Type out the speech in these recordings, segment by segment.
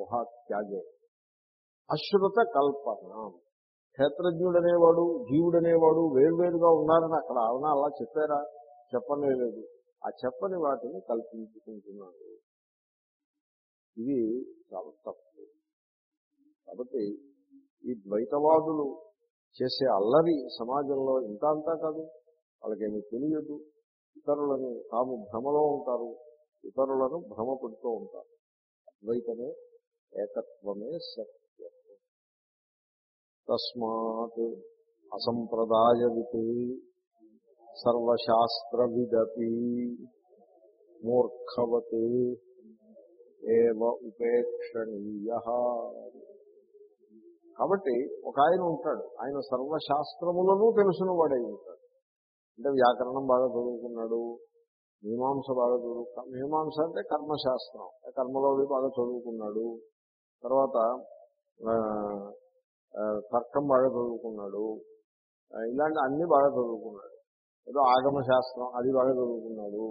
ఊహా త్యాగే అశ్రుత కల్పన. క్షేత్రజ్ఞుడనేవాడు జీవుడనేవాడు వేరువేరుగా ఉన్నారని అక్కడ అవునా అలా చెప్పారా? చెప్పలేదు ఆ చెప్పని వాటిని కల్పించుకుంటున్నాడు. ఇది చాలా తప్పు. కాబట్టి ఈ ద్వైతవాదులు చేసే అల్లరి సమాజంలో ఇంత అంతా కాదు. వాళ్ళకేమీ తెలియదు. ఇతరులను తాము భ్రమలో ఉంటారు. ఇతరులను భ్రమపడుతూ ఉంటారు. అద్వైతమే ఏకత్వమే సత్యం తస్మాత్ అసంప్రదాయవిత్ సర్వశాస్త్రవిదపి మూర్ఖవత్ ఏవ ఉపేక్షణీయ కాబట్టి ఒక ఆయన ఉంటాడు ఆయన సర్వశాస్త్రములను తెలుసున్న వాడై ఉంటాడు. అంటే వ్యాకరణం బాగా చదువుకున్నాడు మీమాంస బాగా చదువుకు మీమాంస అంటే కర్మశాస్త్రం కర్మలో బాగా చదువుకున్నాడు తర్వాత తర్కం బాగా చదువుకున్నాడు. ఇలాంటి అన్ని బాగా చదువుకున్నాడు. ఏదో ఆగమ శాస్త్రం అది బాగా చదువుకున్నాడు.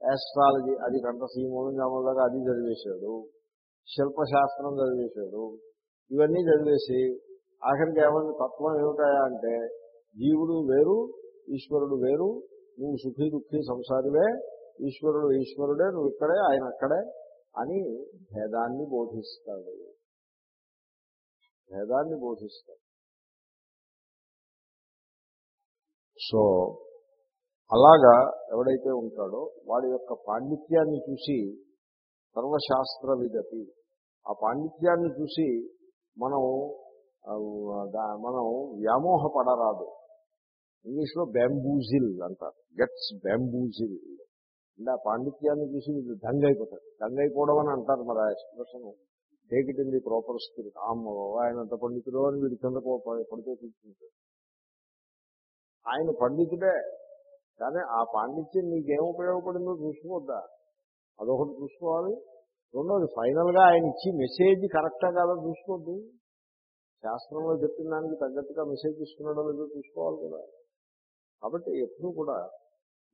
యాస్ట్రాలజీ అది కంఠసీమూలం జామలాగా అది చదివేశాడు. శిల్పశాస్త్రం చదివేశాడు. ఇవన్నీ చదివేసి ఆఖరికి ఏమైంది తత్వం ఏమిటాయా అంటే జీవుడు వేరు ఈశ్వరుడు వేరు నువ్వు సుఖీ దుఃఖీ సంసారివే ఈశ్వరుడు ఈశ్వరుడే నువ్వు ఇక్కడే ఆయన అక్కడే అని భేదాన్ని బోధిస్తాడు. భేదాన్ని బోధిస్తాడు. సో అలాగా ఎవడైతే ఉంటాడో వాడి యొక్క పాండిత్యాన్ని చూసి సర్వశాస్త్ర విగతి ఆ పాండిత్యాన్ని చూసి మనం మనం వ్యామోహపడరాదు. ఇంగ్లీష్లో బ్యాంబూజిల్ అంటారు. గెట్స్ బ్యాంబూజిల్ అంటే ఆ పాండిత్యాన్ని చూసి వీళ్ళు దంగ అయిపోతారు దంగ అయిపోవడం అని అంటారు మరి ఆ expression. Take it in the proper spirit ఆమ్మో ఆయన అంత పండితుడు అని వీడు కిందకు పడితే కూర్చుంటాడు ఆయన పండితుడే. కానీ ఆ పాండిత్యం నీకేం ఉపయోగపడిందో చూసుకోవద్దా? అదొకటి చూసుకోవాలి. రెండోది ఫైనల్గా ఆయన ఇచ్చి మెసేజ్ కరెక్టా కాదో చూసుకోవద్దు. శాస్త్రంలో చెప్పిన దానికి తగ్గట్టుగా మెసేజ్ ఇస్తున్నాడో లేదో చూసుకోవాలి కదా. కాబట్టి ఎప్పుడూ కూడా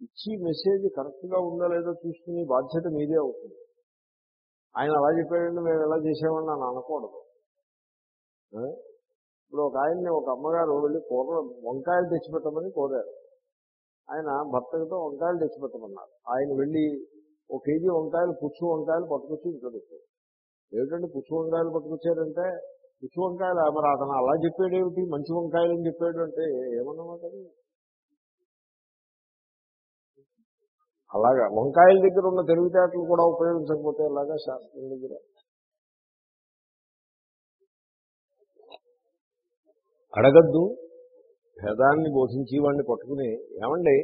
ఇచ్చి మెసేజ్ కరెక్ట్గా ఉందా లేదో చూసుకునే బాధ్యత మీదే అవుతుంది. ఆయన అలా చెప్పాడంటే మేము ఎలా చేసామని నన్ను అనకూడదు. ఇప్పుడు ఒక ఆయన్ని ఒక అమ్మగారు వెళ్ళి కూర వంకాయలు తెచ్చిపెట్టమని కోరారు. ఆయన భర్తతో వంకాయలు తెచ్చిపెట్టమన్నారు. ఆయన వెళ్ళి ఒక కేజీ వంకాయలు పుచ్చు వంకాయలు పట్టుకొచ్చి ఇంట్లో పెట్టారు. ఏమిటంటే పుచ్చు వంకాయలు పట్టుకొచ్చారంటే పుచ్చు వంకాయలు మరి అతను అలా చెప్పాడు ఏమిటి మంచి వంకాయలు అని చెప్పాడు అంటే ఏమన్నమాట అలాగా వంకాయల దగ్గర ఉన్న తెలివితేటలు కూడా ఉపయోగించకపోతే ఎలాగా శాస్త్రం దగ్గర? అడగద్దు. భేదాన్ని బోధించి వాడిని పట్టుకుని ఏమండి?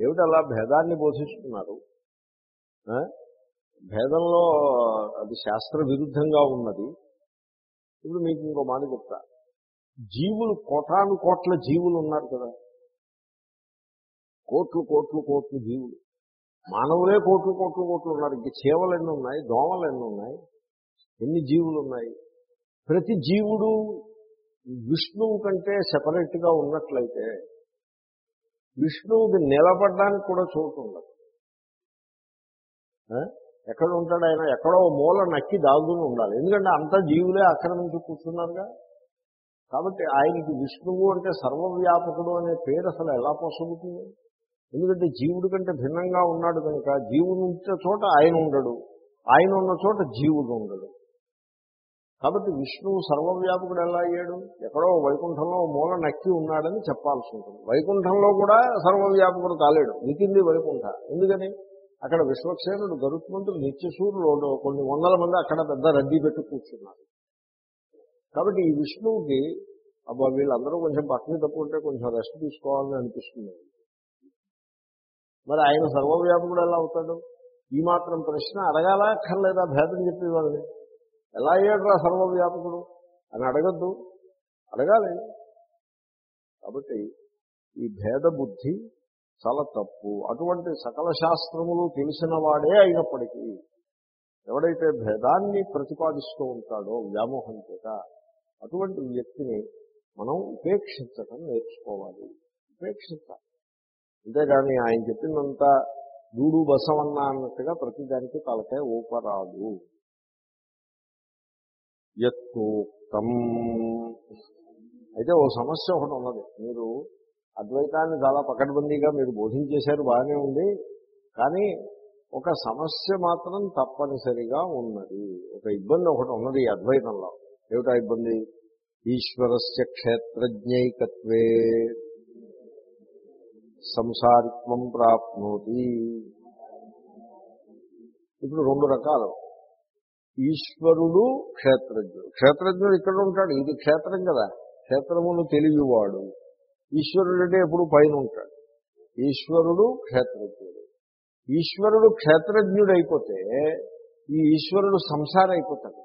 ఏమిటి అలా భేదాన్ని బోధిస్తున్నారు? భేదంలో అది శాస్త్ర విరుద్ధంగా ఉన్నది. ఇప్పుడు మీకు ఇంకో మాట చెప్తా. జీవులు కోటాను కోట్ల జీవులు ఉన్నారు కదా. కోట్లు కోట్లు కోట్లు జీవులు. మానవులే కోట్లు కోట్లు కోట్లు ఉన్నారు. ఇంక చేవలు ఎన్ని ఉన్నాయి? దోమలు ఎన్ని ఉన్నాయి? ఎన్ని జీవులు ఉన్నాయి? ప్రతి జీవుడు విష్ణువు కంటే సెపరేట్గా ఉన్నట్లయితే విష్ణువుకి నిలబడడానికి కూడా చోటు ఉండదు. ఎక్కడ ఉంటాడు ఆయన? ఎక్కడో మూల నక్కి దాగుని ఉండాలి. ఎందుకంటే అంతా జీవులే ఆక్రమించి కూర్చున్నారుగా. కాబట్టి ఆయనకి విష్ణువు అంటే సర్వవ్యాపకుడు అనే పేరు అసలు ఎలా పోసలుతుంది ఎందుకంటే జీవుడి కంటే భిన్నంగా ఉన్నాడు కనుక జీవుడు ఉంటే చోట ఆయన ఉండడు. ఆయన ఉన్న చోట జీవుడు ఉండడు. కాబట్టి విష్ణువు సర్వవ్యాపకుడు ఎలా అయ్యాడు? ఎక్కడో వైకుంఠంలో మూల నక్కి ఉన్నాడని చెప్పాల్సి ఉంటుంది. వైకుంఠంలో కూడా సర్వవ్యాపకుడు కాలేడు. మితింది వైకుంఠ. ఎందుకని? అక్కడ విశ్వక్సేనుడు గరుత్మంతుడు నిత్యసూరులు కొన్ని వందల మంది అక్కడ పెద్ద రద్దీ పెట్టి కూర్చున్నారు. కాబట్టి ఈ విష్ణువుకి అబ్బా వీళ్ళందరూ కొంచెం పక్కన తప్పుకుంటే కొంచెం రెస్ట్ తీసుకోవాలని అనిపిస్తుంది. మరి ఆయన సర్వవ్యాపకుడు ఎలా అవుతాడు? ఈ మాత్రం ప్రశ్న అడగాల అక్కర్లేదా భేదం చెప్పేవాడిని ఎలా అయ్యాడు రా సర్వవ్యాపకుడు? అని అడగద్దు. అడగాలి. కాబట్టి ఈ భేద బుద్ధి చాలా తప్పు. అటువంటి సకల శాస్త్రములు తెలిసిన వాడే అయినప్పటికీ ఎవడైతే భేదాన్ని ప్రతిపాదిస్తూ ఉంటాడో వ్యామోహం చేత అటువంటి వ్యక్తిని మనం ఉపేక్షించటం నేర్చుకోవాలి. ఉపేక్షించాలి. అంతేగాని ఆయన చెప్పినంత దూడు బసమన్నా అన్నట్టుగా ప్రతిదానికి తలకాయ ఊపరాదు ఎత్తూక్తం అయితే ఓ సమస్య ఒకటి ఉన్నది. మీరు అద్వైతాన్ని చాలా పకడ్బందీగా మీరు బోధించేశారు బాగానే ఉంది. కానీ ఒక సమస్య మాత్రం తప్పనిసరిగా ఉన్నది. ఒక ఇబ్బంది ఒకటి ఉన్నది అద్వైతంలో. ఏమిటా ఇబ్బంది? ఈశ్వరస్య క్షేత్రజ్ఞైకత్వే. సంసారిత్వం ప్రాప్నోతి. ఇప్పుడు రెండు రకాలు. ఈశ్వరుడు క్షేత్రజ్ఞుడు. క్షేత్రజ్ఞుడు ఇక్కడ ఉంటాడు. ఇది క్షేత్రం కదా. క్షేత్రమును తెలియవాడు ఈశ్వరుడు అంటే ఎప్పుడు పైన ఉంటాడు. ఈశ్వరుడు క్షేత్రజ్ఞుడు. ఈశ్వరుడు క్షేత్రజ్ఞుడైపోతే ఈ ఈశ్వరుడు సంసార అయిపోతాడు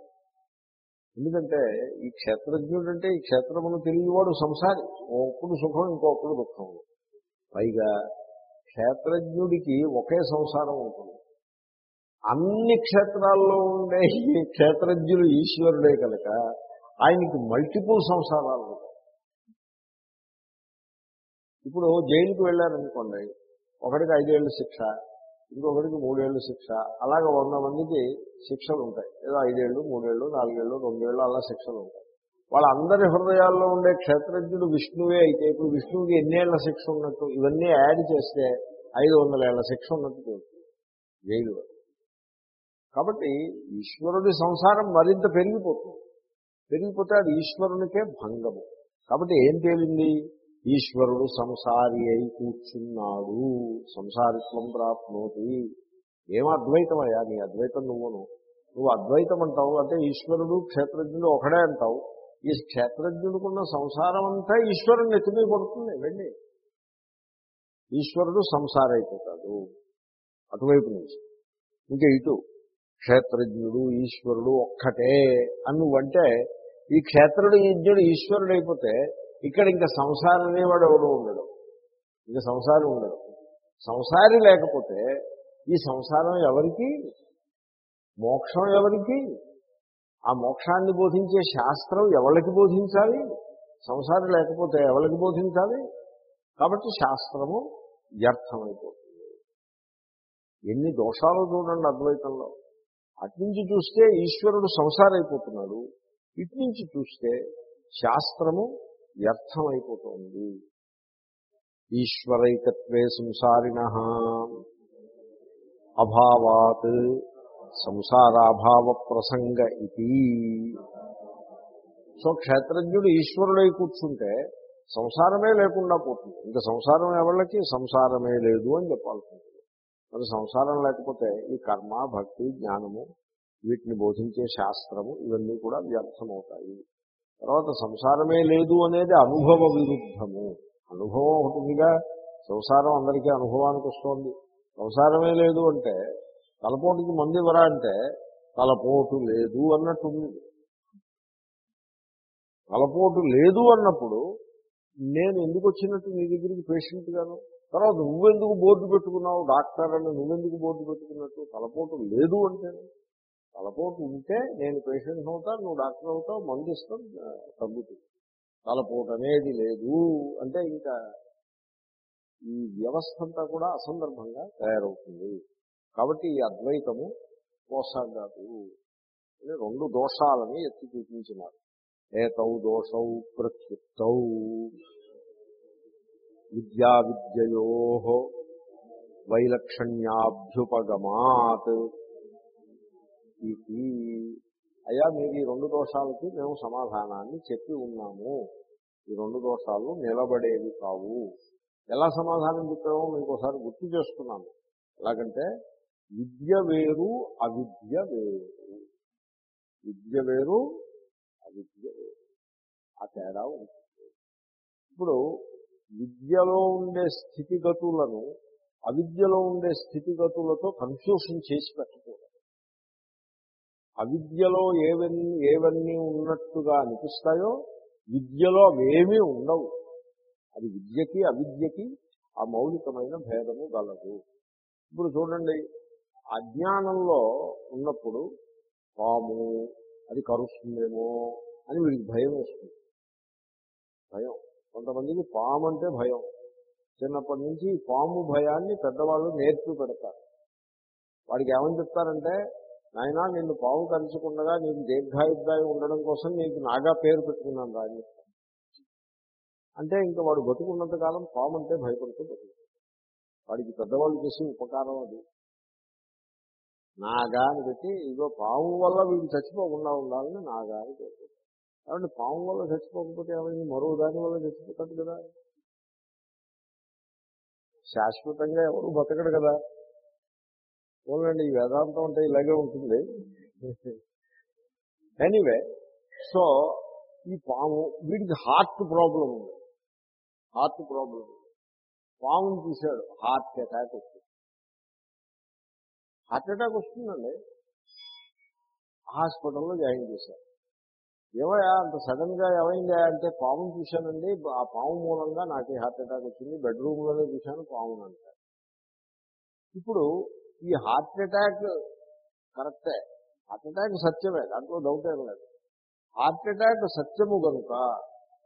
ఎందుకంటే ఈ క్షేత్రజ్ఞుడు అంటే ఈ క్షేత్రమును తెలియవాడు సంసారి. ఒప్పుడు సుఖం ఇంకొకడు దుఃఖం. పైగా క్షేత్రజ్ఞుడికి ఒకే సంసారం ఉంటుంది. అన్ని క్షేత్రాల్లో ఉండే ఈ క్షేత్రజ్ఞులు ఈశ్వరుడే కనుక ఆయనకి మల్టిపుల్ సంసారాలు ఉంటాయి. ఇప్పుడు జైలుకి వెళ్ళారనుకోండి ఒకడికి ఐదేళ్ళు శిక్ష ఇంకొకటికి మూడేళ్ళు శిక్ష అలాగే వంద మందికి శిక్షలు ఉంటాయి. ఏదో ఐదేళ్ళు మూడేళ్ళు నాలుగేళ్ళు రెండేళ్ళు అలా శిక్షలు ఉంటాయి. వాళ్ళందరి హృదయాల్లో ఉండే క్షేత్రజ్ఞుడు విష్ణువే అయితే ఇప్పుడు విష్ణువుకి ఎన్నేళ్ళ శిక్ష ఉన్నట్టు ఇవన్నీ యాడ్ చేస్తే ఐదు వందల ఏళ్ళ శిక్ష ఉన్నట్టు తెలుస్తుంది. జైలు కాబట్టి ఈశ్వరుడి సంసారం మరింత పెరిగిపోతుంది. పెరిగిపోతే అది ఈశ్వరునికే భంగము. కాబట్టి ఏం తేలింది? ఈశ్వరుడు సంసారి అయి కూర్చున్నాడు. సంసారిత్వం ప్రాప్నోతి. ఏం అద్వైతమయ్యా? నీ అద్వైతం నువ్వును. నువ్వు అద్వైతం అంటావు అంటే ఈశ్వరుడు క్షేత్రజ్ఞుడు ఒకడే అంటావు. ఈ క్షేత్రజ్ఞుడుకున్న సంసారం అంతా ఈశ్వరుని ఎత్తుమీ పడుతుంది వెళ్ళి. ఈశ్వరుడు సంసార అయిపోతాడు అటువైపు నుంచి. ఇంకా ఇటు. క్షేత్రజ్ఞుడు ఈశ్వరుడు ఒక్కటే అని నువ్వంటే ఈ క్షేత్రుడు యజ్ఞుడు ఈశ్వరుడు అయిపోతే ఇక్కడ ఇంకా సంసారం అనేవాడు ఎవడు ఉండడు. ఇంకా సంసారం ఉండడు. సంసారి లేకపోతే ఈ సంసారం ఎవరికి? మోక్షం ఎవరికి? ఆ మోక్షాన్ని బోధించే శాస్త్రం ఎవరికి బోధించాలి? సంసారం లేకపోతే ఎవరికి బోధించాలి? కాబట్టి శాస్త్రము వ్యర్థమైపోతుంది. ఎన్ని దోషాలు చూడండి అద్వైతంలో. అట్నుంచి చూస్తే ఈశ్వరుడు సంసారైపోతున్నాడు. ఇట్నుంచి చూస్తే శాస్త్రము వ్యర్థమైపోతుంది. ఈశ్వరైకత్వే సంసారిణ. అభావాత్ సంసారాభావ ప్రసంగ ఇది సో క్షేత్రజ్ఞుడు ఈశ్వరుడై కూర్చుంటే సంసారమే లేకుండా పోతుంది. ఇంకా సంసారం ఎవళ్ళకి? సంసారమే లేదు అని చెప్పాల్సింది మరి సంసారం లేకపోతే ఈ కర్మ భక్తి జ్ఞానము వీటిని బోధించే శాస్త్రము ఇవన్నీ కూడా వ్యర్థమవుతాయి. తర్వాత సంసారమే లేదు అనేది అనుభవ విరుద్ధము. అనుభవం ఒకటిగా సంసారం అందరికీ అనుభవానికి వస్తుంది. సంసారమే లేదు అంటే తలపోటుకి మందు ఇవ్వరా అంటే తలపోటు లేదు అన్నట్టు ఉంది తలపోటు లేదు అన్నప్పుడు నేను ఎందుకు వచ్చినట్టు నీ దగ్గరికి పేషెంట్ గాను? తర్వాత నువ్వెందుకు బోర్డు పెట్టుకున్నావు? డాక్టర్ అని నువ్వెందుకు బోర్డు పెట్టుకున్నట్టు? తలపోటు లేదు అంటే తలపోటు ఉంటే నేను పేషెంట్ అవుతాను నువ్వు డాక్టర్ అవుతావు మందు ఇస్తాం తగ్గుతుంది. తలపోటు అనేది లేదు అంటే ఇంకా ఈ వ్యవస్థ అంతా కూడా అసందర్భంగా తయారవుతుంది. కాబట్టి ఈ అద్వైతము పోసాగాదు అని రెండు దోషాలని ఎత్తి చూపించినారు. ఏతౌ దోషౌ ప్రత్యుక్తౌ. విద్యా విద్యయో వైలక్షణ్యాభ్యుపగమాత్. ఇది. అయ్యా మీరు ఈ రెండు దోషాలకి మేము సమాధానాన్ని చెప్పి ఉన్నాము. ఈ రెండు దోషాలు నిలబడేవి కావు. ఎలా సమాధానం చెప్పామో మీకు ఒకసారి గుర్తు చేస్తున్నాము ఎలాగంటే విద్య వేరు అవిద్య వేరు. విద్య వేరు అవిద్య వేరు. ఆ తేడా ఉంటుంది. ఇప్పుడు విద్యలో ఉండే స్థితిగతులను అవిద్యలో ఉండే స్థితిగతులతో కన్ఫ్యూషన్ చేసి పెట్టకూడదు. అవిద్యలో ఏవన్నీ ఏవన్నీ ఉన్నట్టుగా అనిపిస్తాయో విద్యలో అవేమీ ఉండవు. అది విద్యకి అవిద్యకి ఆ మౌలికమైన భేదము గలదు. ఇప్పుడు చూడండి అజ్ఞానంలో ఉన్నప్పుడు పాము అది కరుస్తుందేమో అని వీడికి భయం వేస్తుంది. భయం. కొంతమందికి పాము అంటే భయం. చిన్నప్పటి నుంచి పాము భయాన్ని పెద్దవాళ్ళు నేర్పి పెడతారు. వాడికి ఏమని చెప్తారంటే నాయనా నిన్ను పాము కలుసుకుండగా నీకు దీర్ఘాయుద్ధాయి ఉండడం కోసం నీకు నాగా పేరు పెట్టుకున్నాను రాని అంటే ఇంకా వాడు బతుకున్నంత కాలం పాము అంటే భయపడుతూ బతుకు వాడికి పెద్దవాళ్ళు చేసే ఉపకారం అది. నాగా అని పెట్టి ఇగో పాము వల్ల వీడు చచ్చిపోకుండా ఉండాలని నాగా అని చెప్పారు కాబట్టి పాము వల్ల చచ్చిపోకపోతే ఏమైంది? మరో దాని వల్ల చచ్చిపోతాడు కదా. శాశ్వతంగా ఎవరు బతకడు కదా. ఓన్లండి ఈ వేదాంతం అంటే ఇలాగే ఉంటుంది. ఎనీవే సో ఈ పాము వీడికి హార్ట్ ప్రాబ్లం ఉంది. హార్ట్ ప్రాబ్లం పాముని చూశాడు హార్ట్ అటాక్ వచ్చింది. హార్ట్ అటాక్ వస్తుందండి. హాస్పిటల్లో జాయిన్ చేశారు. ఏమయ్యా అంత సడన్గా ఏమైందా అంటే పాము చూశానండి. ఆ పాము మూలంగా నాకు హార్ట్ అటాక్ వచ్చింది. బెడ్రూమ్లోనే చూశాను పాముని అంటారు. ఇప్పుడు ఈ హార్ట్ అటాక్ కరెక్టే. హార్ట్ అటాక్ సత్యమే దాంట్లో డౌట్ ఏం లేదు. హార్ట్ అటాక్ సత్యము కనుక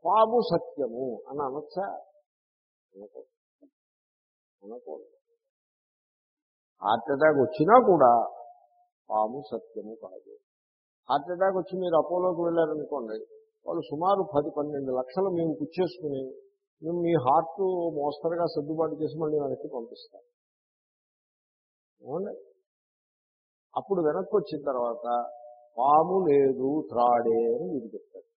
పాము సత్యము అని అనొచ్చా? అనకూడదు. అనకూడదు. హార్ట్ అటాక్ వచ్చినా కూడా పాము సత్యము కాదు. హార్ట్ అటాక్ వచ్చి మీరు అపోలోకి వెళ్ళారనుకోండి వాళ్ళు సుమారు పది పన్నెండు లక్షలు మేము కుచ్చేసుకుని మేము మీ హార్ట్ మోస్తరుగా సర్దుబాటు చేసి మళ్ళీ వెనక్కి పంపిస్తాం. ఏమండి? అప్పుడు వెనక్కి వచ్చిన తర్వాత పాము లేదు త్రాడే అని వీడు చెప్తాడు.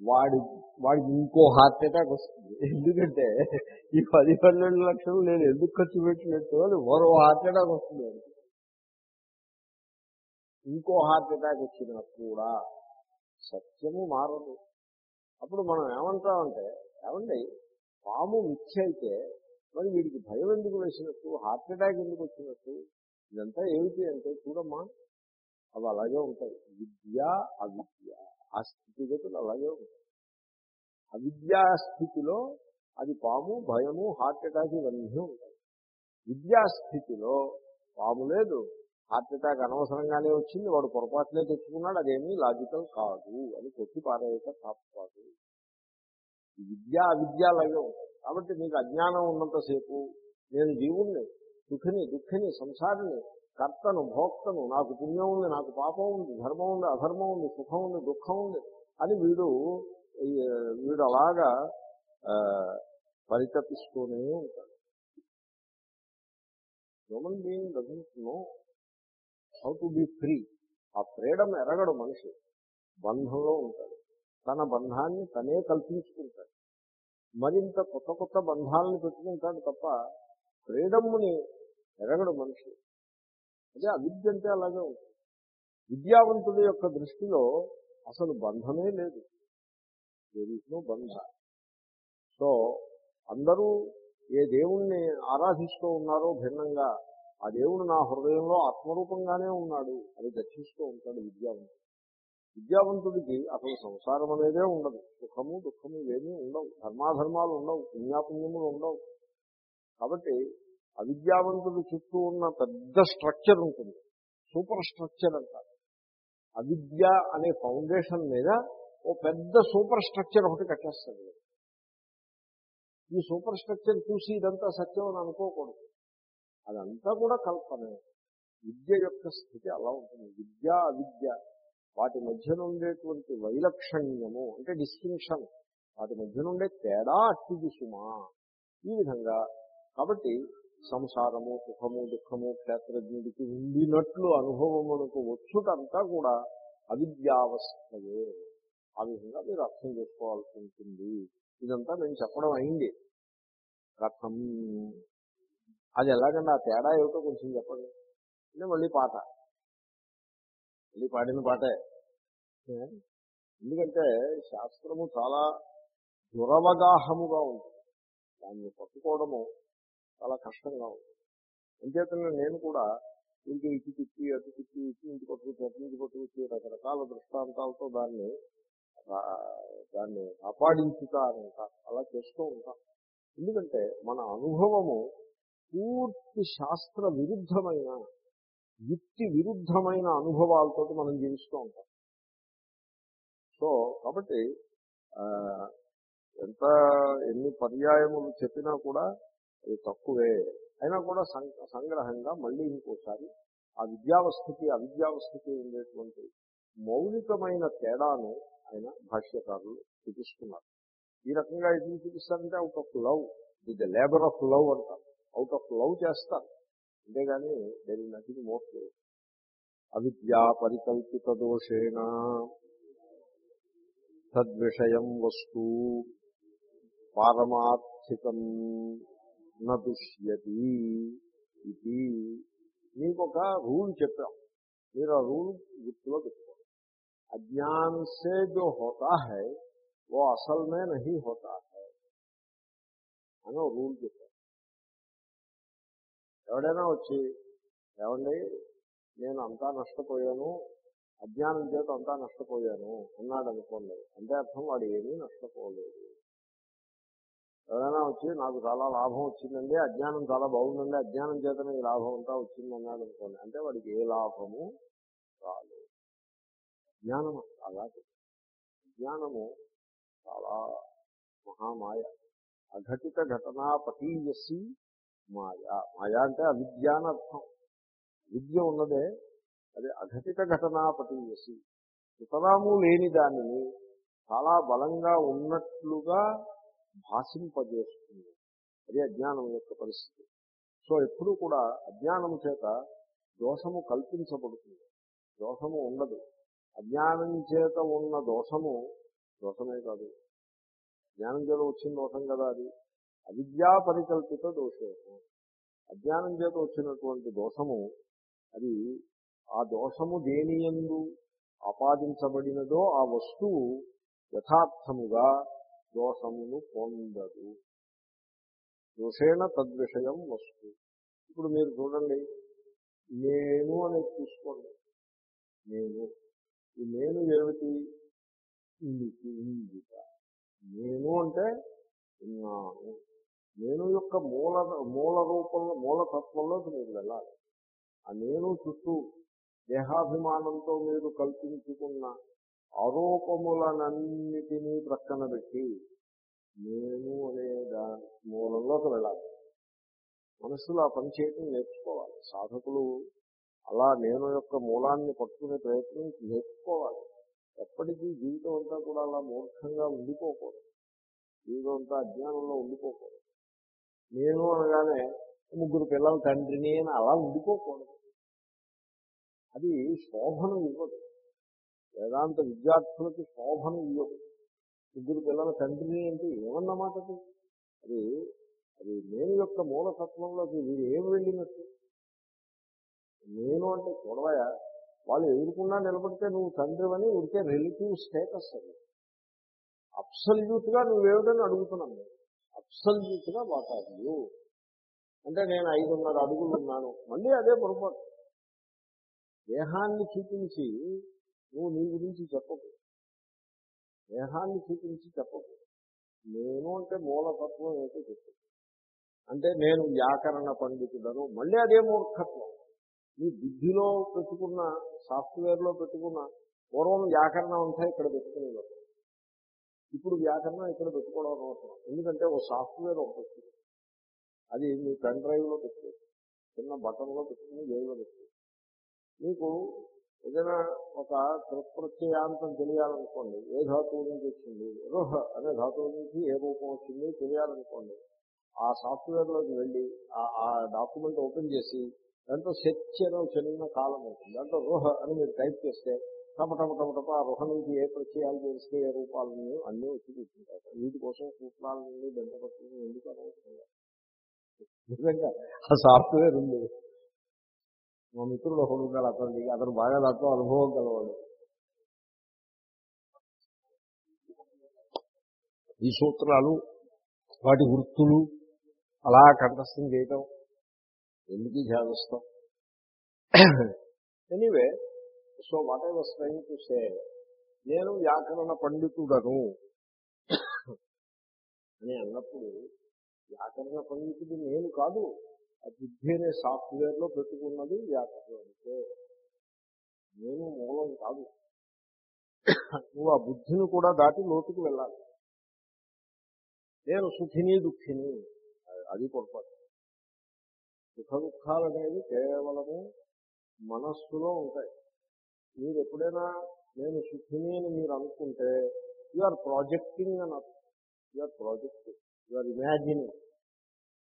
వాడి వాడికి ఇంకో హార్ట్ అటాక్ వస్తుంది. ఎందుకంటే ఈ పది పన్నెండు లక్షలు నేను ఎందుకు ఖర్చు పెట్టినట్టు అని మరో హార్ట్ అటాక్ వస్తుంది వాడికి. ఇంకో హార్ట్ అటాక్ వచ్చినా కూడా సత్యము మారదు. అప్పుడు మనం ఏమంటామంటే ఏమండి పాము మిథ్య అయితే మరి వీడికి భయం ఎందుకు వేసినట్టు? హార్ట్ అటాక్ ఎందుకు వచ్చినట్టు? ఇదంతా ఏమిటి అంటే చూడమ్మా అవి అలాగే ఉంటాయి. విద్య అవిద్య. ఆ స్థితిగతులు అలాగే ఉంటాయి. అవిద్యా స్థితిలో అది పాము భయము హార్ట్ అటాక్ ఇవన్నీ ఉంటాయి. విద్యా స్థితిలో పాము లేదు హార్ట్ అటాక్ అనవసరంగానే వచ్చింది వాడు పొరపాటునే తెచ్చుకున్నాడు అదేమీ లాజికల్ కాదు అని కొట్టి పారేయక తప్పదు ఈ విద్య అవిద్య అలాగే కాబట్టి మీకు అజ్ఞానం ఉన్నంతసేపు నేను జీవుణ్ణి సుఖిని దుఃఖిని సంసారిని కర్తను భోక్తను నాకు పుణ్యం ఉంది నాకు పాపం ఉంది ధర్మం ఉంది అధర్మం ఉంది సుఖం ఉంది దుఃఖం ఉంది అని వీడు వీడు అలాగా పరితపిస్తూనే ఉంటాడు. Human being doesn't know how to be free ఆ ఫ్రీడమ్ ఎరగడు మనిషి. బంధంలో ఉంటాడు. తన బంధాన్ని తనే కల్పించుకుంటాడు. మరింత కొత్త కొత్త బంధాలను పెట్టుకుంటాడు తప్ప ఫ్రీడమ్ని ఎరగడు మనిషి. అదే అవిద్య అంటే అలాగే ఉంటుంది. విద్యావంతుడి యొక్క దృష్టిలో అసలు బంధమే లేదు. దేవిష్ణు బంధ. సో అందరూ ఏ దేవుణ్ణి ఆరాధిస్తూ ఉన్నారో భిన్నంగా ఆ దేవుడు నా హృదయంలో ఆత్మరూపంగానే ఉన్నాడు అని దర్శిస్తూ ఉంటాడు విద్యావంతుడు. విద్యావంతుడికి అసలు సంసారం అనేదే ఉండదు. సుఖము దుఃఖము ఏమీ ఉండవు. ధర్మాధర్మాలు ఉండవు. పుణ్యాపుణ్యములు ఉండవు. కాబట్టి అవిద్యావంతుడు చుట్టూ ఉన్న పెద్ద స్ట్రక్చర్ ఉంటుంది. సూపర్ స్ట్రక్చర్ అంటారు. అవిద్య అనే ఫౌండేషన్ మీద ఓ పెద్ద సూపర్ స్ట్రక్చర్ ఒకటి కట్టేస్తుంది ఈ సూపర్ స్ట్రక్చర్ చూసి ఇదంతా సత్యం అని అనుకోకూడదు. అదంతా కూడా కల్పనే. విద్య యొక్క స్థితి అలా ఉంటుంది. విద్య అవిద్య. వాటి మధ్యన ఉండేటువంటి వైలక్షణ్యము అంటే డిస్టింక్షన్. వాటి మధ్యన ఉండే తేడా అట్టిది సుమా. ఈ విధంగా కాబట్టి సంసారము సుఖము దుఃఖము క్షేత్రజ్ఞుడికి ఉండినట్లు అనుభవములకు వచ్చుటంతా కూడా అవిద్యావస్థయే. ఆ విధంగా మీరు అర్థం చేసుకోవాల్సి ఉంటుంది. ఇదంతా నేను చెప్పడం అయింది. రథం. అది ఎలాగండి ఆ తేడా ఏమిటో కొంచెం చెప్పండి. అంటే మళ్ళీ పాట. మళ్ళీ పాడిన పాటే? ఎందుకంటే శాస్త్రము చాలా దురవగాహముగా ఉంటుంది దాన్ని పట్టుకోవడము చాలా కష్టంగా ఉంటుంది అంచేతనే నేను కూడా ఇంటి ఇటు తిప్పి అటు తిప్పి ఇటు ఇంటి పట్టుకొచ్చి అటు ఇంటి పట్టుకొచ్చి రకరకాల దృష్టాంతాలతో దాన్ని దాన్ని కాపాడించుతా అని అలా చేస్తూ ఉంటాం. ఎందుకంటే మన అనుభవము పూర్తి శాస్త్ర విరుద్ధమైన యుక్తి విరుద్ధమైన అనుభవాలతో మనం జీవిస్తూ ఉంటాం. సో కాబట్టి ఎంత ఎన్ని పర్యాయములు చెప్పినా కూడా అది తక్కువే. అయినా కూడా సంగ్రహంగా మళ్ళీ ఇంకోసారి ఆ విద్యావస్థకి అవిద్యావస్థకి ఉండేటువంటి మౌలికమైన తేడాను ఆయన భాష్యకారులు చూపిస్తున్నారు. ఈ రకంగా ఎందుకు చూపిస్తారంటే అవుట్ ఆఫ్ లవ్ ఇది లేబర్ ఆఫ్ లవ్ అంటారు. అవుట్ ఆఫ్ లవ్ చేస్తారు. అంతేగాని దేని నటికి మోస్ట్ అవిద్యా పరికల్పిత దోషేణ తద్విషయం వస్తు పారమార్థికం నదుష్యతి ఇది మీకు ఒక రూల్ చెప్పాం మీరు ఆ రూల్ గుర్తులో పెట్టుకోండి अज्ञान से जो होता है वो असल में नहीं होता है అని ఒక రూల్ చెప్పారు ఎవడైనా వచ్చి ఏమండి నేను అంతా నష్టపోయాను అజ్ఞానం చేత అంతా నష్టపోయాను అన్నాడు అనుకోండి అంటే అర్థం వాడు ఏమీ నష్టపోలేదు ఎవరైనా వచ్చి నాకు చాలా లాభం వచ్చిందండి అజ్ఞానం చాలా బాగుందండి అజ్ఞానం చేతనే ఈ లాభం అంతా వచ్చింది అన్నాడు అనుకోండి. అంటే వాడికి ఏ లాభము రాలేదు. జ్ఞానం అలాగే జ్ఞానము చాలా మహామాయ. అఘటిత ఘటనా పతీయసి మాయ. మాయ అంటే అవిద్య అని అర్థం విద్య ఉన్నదే అది అఘటిత ఘటనా పతీయసి. సుతరాము లేని దానిని చాలా బలంగా ఉన్నట్లుగా భాషింపజేస్తుంది. అది అజ్ఞానం యొక్క పరిస్థితి. సో ఎప్పుడు కూడా అజ్ఞానం చేత దోషము కల్పించబడుతుంది. దోషము ఉండదు. అజ్ఞానం చేత ఉన్న దోషము దోషమే కాదు. జ్ఞానం చేత వచ్చిన దోషం కదా అది? అవిద్యా పరికల్పిత దోషము అజ్ఞానం చేత వచ్చినటువంటి దోషము అది ఆ దోషము దేని ఎందు ఆపాదించబడినదో ఆ వస్తువు యథార్థముగా దోషమును పొందదు. దోషేణ తద్విషయం వస్తు. ఇప్పుడు మీరు చూడండి. నేను అనేది తీసుకోండి నేను. ఈ నేను ఏమిటి? ఇందుకు ఇందుక. నేను అంటే ఉన్నాను. నేను యొక్క మూల మూల రూపంలో మూలతత్వంలోకి మీరు వెళ్ళాలి. ఆ నేను చుట్టూ దేహాభిమానంతో మీరు కల్పించుకున్న ఆరోపములనన్నిటినీ ప్రక్కన పెట్టి నేను అనే దాని మూలంలోకి వెళ్ళాలి. మనసులో ఆ పని చేయటం నేర్చుకోవాలి. సాధకులు అలా నేను యొక్క మూలాన్ని పట్టుకునే ప్రయత్నం నేర్చుకోవాలి. ఎప్పటికీ జీవితం అంతా కూడా అలా మూర్ఖంగా ఉండిపోకూడదు. జీవితం అంతా అజ్ఞానంలో ఉండిపోకూడదు. నేను అనగానే ముగ్గురు పిల్లల తండ్రిని అని అలా ఉండిపోకూడదు. అది శోభను ఇవ్వదు. వేదాంత విద్యార్థులకి శోభను ఇవ్వదు. ఇద్దరు పిల్లల తండ్రిని అంటే ఏమన్నమాట అది? అది అది నేను యొక్క మూలతత్వంలోకి వీరు ఏం వెళ్ళినట్టు? నేను అంటే చూడవయా వాళ్ళు ఎదుర్కొన్నా నిలబడితే నువ్వు తండ్రివని ఉడికే రిలేటివ్ స్టేటస్ అది. అప్సల్యూట్గా నువ్వేమిటని అడుగుతున్నాను నేను. అప్సల్యూట్గా వాటాడు అంటే నేను ఐదున్నర అడుగులు ఉన్నాను. మళ్ళీ అదే పొరపాటు. దేహాన్ని చూపించి నువ్వు నీ గురించి చెప్పకు. దేహాన్ని చూపించి చెప్పదు నేను అంటే మూలతత్వం ఏంటో చెప్పు. అంటే నేను వ్యాకరణ పండితుడను మళ్ళీ అదే మూర్ఖత్వం. మీ బుద్ధిలో పెట్టుకున్న సాఫ్ట్వేర్లో పెట్టుకున్న పూర్వం వ్యాకరణం అంతా ఇక్కడ పెట్టుకునేవారు ఇప్పుడు వ్యాకరణం ఇక్కడ పెట్టుకోవడం అవసరం ఎందుకంటే ఒక సాఫ్ట్వేర్ ఒకటి వచ్చింది. అది మీ పెన్ డ్రైవ్లో పెట్టుకోవచ్చు చిన్న బటన్లో పెట్టుకుని జైల్లో పెట్టుకోవచ్చు మీకు ఏదైనా ఒక ప్రత్యయాంతం తెలియాలనుకోండి ఏ ధాతువు నుంచి వచ్చింది రోహ అనే ధాతువు నుంచి ఏ రూపం వచ్చింది తెలియాలనుకోండి ఆ సాఫ్ట్వేర్లోకి వెళ్ళి ఆ డాక్యుమెంట్ ఓపెన్ చేసి దాంట్లో సెర్చ్ అనే చిన్న కాలం ఉంటుంది. దాంట్లో రుహ అని మీరు టైప్ చేస్తే టప టప టప టప ఆ రుహ నుంచి ఏ ప్రత్యయాలు తెలిస్తే ఏ రూపాలని అన్నీ వచ్చి తీసుకుంటారు వీటి కోసం సూత్రాలని బెంటపత్రులు ఎందుకు అనవసరంగా? నిజంగా ఆ సాఫ్ట్వేర్ ఉంది. మా మిత్రుడు ఒకడు ఉన్నాడు అతనికి. అతను బాగా దాంట్లో అనుభవం కలవాడు ఈ సూత్రాలు వాటి వృత్తులు అలా కంఠస్థం చేయటం ఎందుకు ధ్యానిస్తాం anyway so what I was trying to say నేను వ్యాకరణ పండితుడను. అని అన్నప్పుడు వ్యాకరణ పండితుడు నేను కాదు. ఆ బుద్ధి అనే సాఫ్ట్వేర్లో పెట్టుకున్నది వ్యాకరణం నేను మూలం కాదు. నువ్వు ఆ బుద్ధిని కూడా దాటి లోతుకు వెళ్ళాలి. నేను సుఖిని దుఃఖిని అది పొరపాటు. సుఖ దుఃఖాలు అనేవి కేవలము మనస్సులో ఉంటాయి. మీరు ఎప్పుడైనా నేను సుఖిని అని మీరు అనుకుంటే యు ఆర్ ప్రాజెక్టింగ్ అని you are projecting you are imagining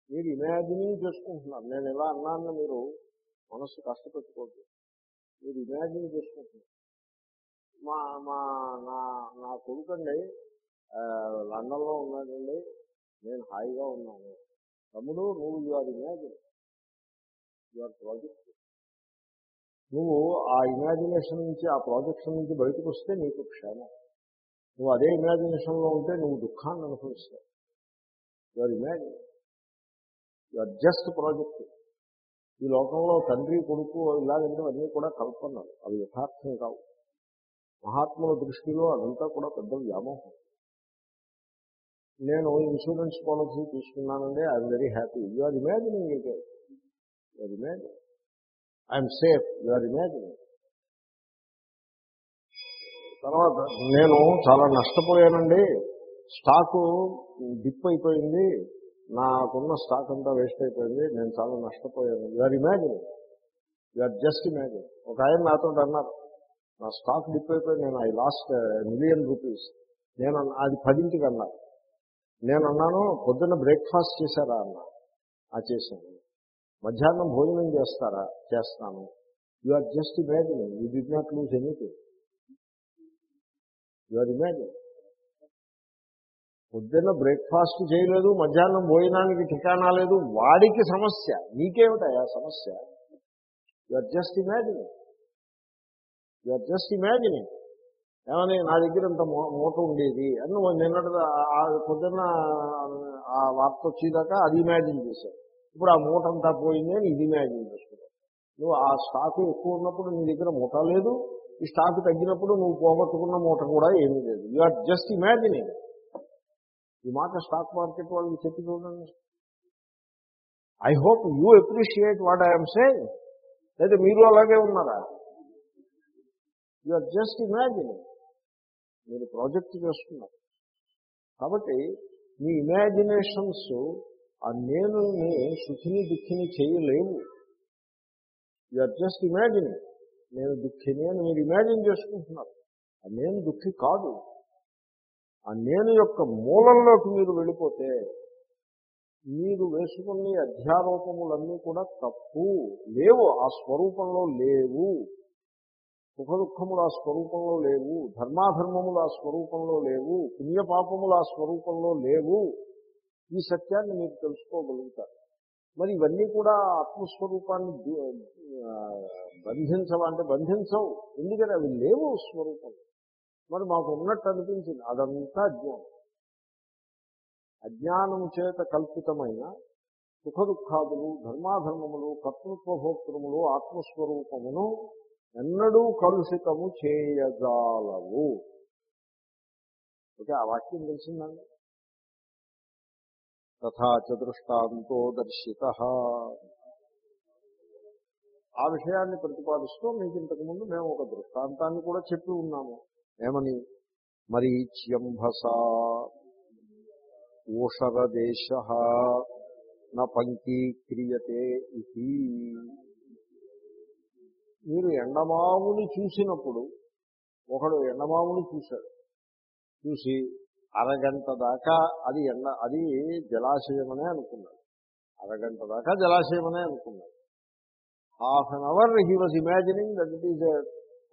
మీరు ఇమాజినింగ్ చేసుకుంటున్నారు. నేను ఎలా అన్నాను మీరు మనస్సు కష్టపెట్టుకోవద్దు. మీరు ఇమాజిన్ చేసుకుంటున్నారు. మా మా నా నా కొడుకండి లండన్లో ఉన్నాడండి. నేను హాయిగా ఉన్నాను. తమ్ముడు నువ్వు you are imagine you are project నువ్వు ఆ ఇమాజినేషన్ నుంచి ఆ ప్రాజెక్షన్ నుంచి బయటకు వస్తే నీకు క్షేమం. నువ్వు అదే ఇమాజినేషన్లో ఉంటే నువ్వు దుఃఖాన్ని అనుభవిస్తావు. You are imagine you are just project ఈ లోకంలో తండ్రి కొడుకు ఇలాగంటే అన్నీ కూడా కల్పనలు. అవి యథార్థం కావు. మహాత్ముల దృష్టిలో అదంతా కూడా పెద్ద వ్యామోహం. నేను ఇన్సూరెన్స్ పాలసీ తీసుకున్నానండి. I'm very happy. You are imagining it you are imagine I'm safe you are imagining తర్వాత నేను చాలా నష్టపోయానండి. స్టాకు డిప్ అయిపోయింది. నాకున్న స్టాక్ అంతా వేస్ట్ అయిపోయింది నేను చాలా నష్టపోయాను. You are imagining you are just imagine ఒక ఆయన నాతో అన్నారు నా స్టాక్ డిప్ అయిపోయి నేను ఐ లాస్ట్ మిలియన్ రూపీస్ నేను అది పదింటికి అన్నారు. నేను అన్నాను పొద్దున్న బ్రేక్ఫాస్ట్ చేశారా? అన్నా. ఆ చేశాను. మధ్యాహ్నం భోజనం చేస్తారా? చేస్తాను. You are just imagine you do not lose anything you are imagine పొద్దున్న బ్రేక్ఫాస్ట్ చేయలేదు మధ్యాహ్నం భోజనానికి ఠికానా లేదు వాడికి సమస్య. నీకేమిటయా సమస్య? You are just imagining you are just imagining ఏమని నా దగ్గర ఇంత మూట ఉండేది అని నిన్నటి పొద్దున్న ఆ వార్త వచ్చేదాకా అది ఇమాజిన్ చేశావు. ఇప్పుడు ఆ మూట అంతా పోయింది అని ఇది ఇమాజిన్ చేసుకున్నావు నువ్వు ఆ స్టాక్ ఎక్కువ ఉన్నప్పుడు నీ దగ్గర మూట లేదు ఈ స్టాక్ తగ్గినప్పుడు నువ్వు పోగొట్టుకున్న మూట కూడా ఏమీ లేదు. యు ఆర్ జస్ట్ ఇమాజినింగ్ ఈ మాట స్టాక్ మార్కెట్ వాళ్ళకి చెప్పి చూడండి. I hope you appreciate what I'm saying లేదా మీరు అలాగే ఉన్నారా? యు ఆర్ జస్ట్ ఇమాజిన్ మీరు ప్రాజెక్ట్ చేస్తున్నారు. కాబట్టి మీ ఇమాజినేషన్స్ ఆ నేను సుఖిని దుఃఖిని చేయలేవు. యు ఆర్ జస్ట్ ఇమాజినింగ్ నేను దుఃఖిని అని మీరు ఇమాజిన్ చేసుకుంటున్నారు. ఆ నేను దుఃఖి కాదు. ఆ నేను యొక్క మూలంలోకి మీరు వెళ్ళిపోతే మీరు వేసుకునే అధ్యారోపములన్నీ కూడా తప్పు లేవు ఆ స్వరూపంలో లేవు. సుఖ దుఃఖములు ఆ స్వరూపంలో లేవు ధర్మాధర్మములు ఆ స్వరూపంలో లేవు పుణ్యపాపములు ఆ స్వరూపంలో లేవు. ఈ సత్యాన్ని మీరు తెలుసుకోగలుగుతారు. మరి ఇవన్నీ కూడా ఆత్మస్వరూపాన్ని బంధించవంటే అంటే బంధించవు. ఎందుకని? అవి లేవు స్వరూపం మరి మాకు ఉన్నట్టు అనిపించింది అదంతా అజ్ఞానం. అజ్ఞానము చేత కల్పితమైన సుఖ దుఃఖాదులు ధర్మాధర్మములు కర్తృత్వభోక్తృములు ఆత్మస్వరూపమును ఎన్నడూ కలుషితము చేయజాలవు ఓకే ఆ వాక్యం తెలిసిందండి? తథా చ దృష్టాంతో దర్శిత. ఆ విషయాన్ని ప్రతిపాదిస్తూ మీకు ఇంతకుముందు మేము ఒక దృష్టాంతాన్ని కూడా చెప్పి ఉన్నాము. ఏమని? మరీచ్యంభస ఊషరదేశ న పంకీక్రియతే ఇది మీరు ఎండమావుని చూసినప్పుడు ఒకడు ఎండమావుని చూశాడు. చూసి అరగంట దాకా అది ఎండ అది జలాశయమనే అనుకున్నాడు. అరగంట దాకా జలాశయమనే అనుకున్నాడు. Half an hour he was imagining that it is a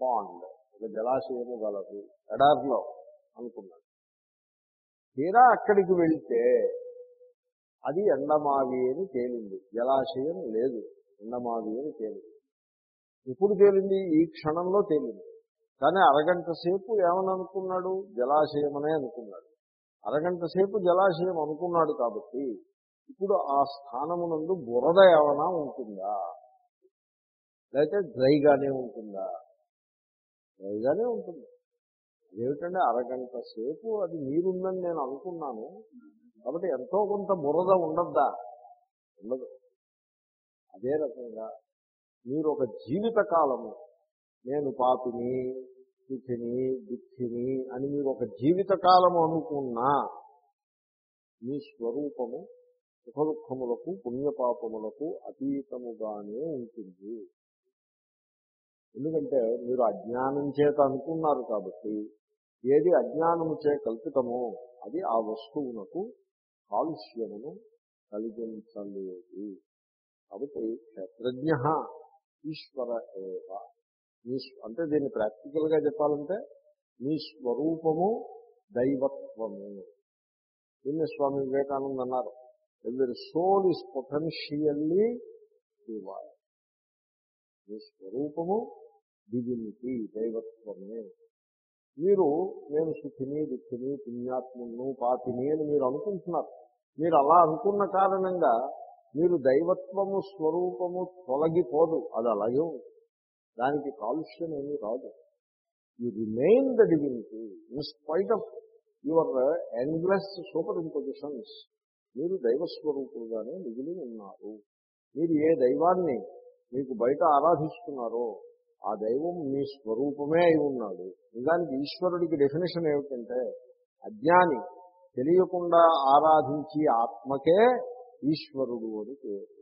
pond ఒక జలాశయము గలదు. ఎడార్లో అనుకున్నాడు. తీరా అక్కడికి వెళ్తే అది ఎండమావి అని తేలింది. జలాశయం లేదు. ఎండమావి అని తేలింది. ఎప్పుడు తేలింది? ఈ క్షణంలో తేలింది. కానీ అరగంట సేపు ఏమని అనుకున్నాడు? జలాశయమనే అనుకున్నాడు. అరగంట సేపు జలాశయం అనుకున్నాడు కాబట్టి ఇప్పుడు ఆ స్థానమునందు బురద ఏమైనా ఉంటుందా? లేకపోతే డ్రైగానే ఉంటుందా? డ్రైగానే ఉంటుంది. ఏమిటంటే అరగంట సేపు అది మీరుందని నేను అనుకున్నాను. కాబట్టి ఎంతో కొంత బురద ఉండద్దా? ఉండదు. అదే రకంగా మీరు ఒక జీవిత కాలము. నేను పాపిని సుఖిని దుఃఖిని అని మీరు ఒక జీవిత కాలము అనుకున్నా మీ స్వరూపము సుఖ దుఃఖములకు పుణ్యపాపములకు అతీతముగానే ఉంటుంది. ఎందుకంటే మీరు అజ్ఞానం చేత అనుకున్నారు కాబట్టి ఏది అజ్ఞానము చే కల్పితమో అది ఆ వస్తువునకు కాలుష్యమును కలిగించలేదు. కాబట్టి క్షేత్రజ్ఞ ఈశ్వర ఏవ. మీ అంటే దీన్ని ప్రాక్టికల్గా చెప్పాలంటే మీ స్వరూపము దైవత్వము. దీన్ని స్వామి వివేకానంద అన్నారు ఎవరి సోల్ ఇస్ పొటెన్షియల్లీ డివైన్ మీ స్వరూపము డివినిటీ దైవత్వమే. మీరు నేను సుఖిని దుఃఖిని పుణ్యాత్మును పాపిని అని మీరు అనుకుంటున్నారు. మీరు అలా అనుకున్న కారణంగా మీరు దైవత్వము స్వరూపము తొలగిపోదు. అది అలాగే దానికి కాలుష్యం ఏమీ రాదు. You remain the divinity in spite of your endless superimpositions మీరు దైవస్వరూపులుగానే మిగిలి ఉన్నారు. మీరు ఏ దైవాన్ని మీకు బయట ఆరాధిస్తున్నారో ఆ దైవం మీ స్వరూపమే అయి ఉన్నాడు. నిజానికి ఈశ్వరుడికి డెఫినేషన్ ఏమిటంటే అజ్ఞాని తెలియకుండా ఆరాధించి ఆత్మకే ఈశ్వరుడు అని పేరు.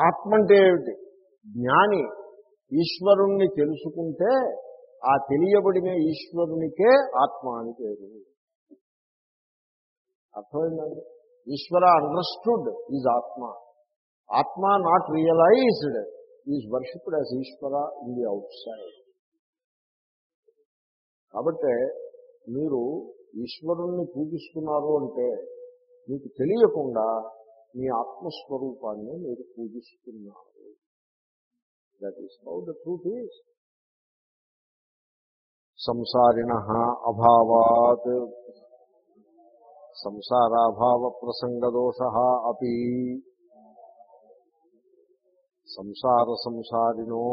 ఆత్మ అంటే ఏమిటి? జ్ఞాని ఈశ్వరుణ్ణి తెలుసుకుంటే ఆ తెలియబడిన ఈశ్వరునికే ఆత్మ అని పేరు. అర్థమైందండి? ఈశ్వర అండర్స్టూడ్ ఈజ్ ఆత్మ. ఆత్మ not realised. Is worshipped as Ishwara in the outside కాబట్టి మీరు ఈశ్వరుణ్ణి పూజిస్తున్నారు అంటే మీకు తెలియకుండా మీ ఆత్మస్వరూపాన్ని మీరు పూజిస్తున్నారు. That is how the truth is సంసారిణ అభావాత్. సంసారాభావ ప్రసంగదోష అపి. సంసార సంసారినో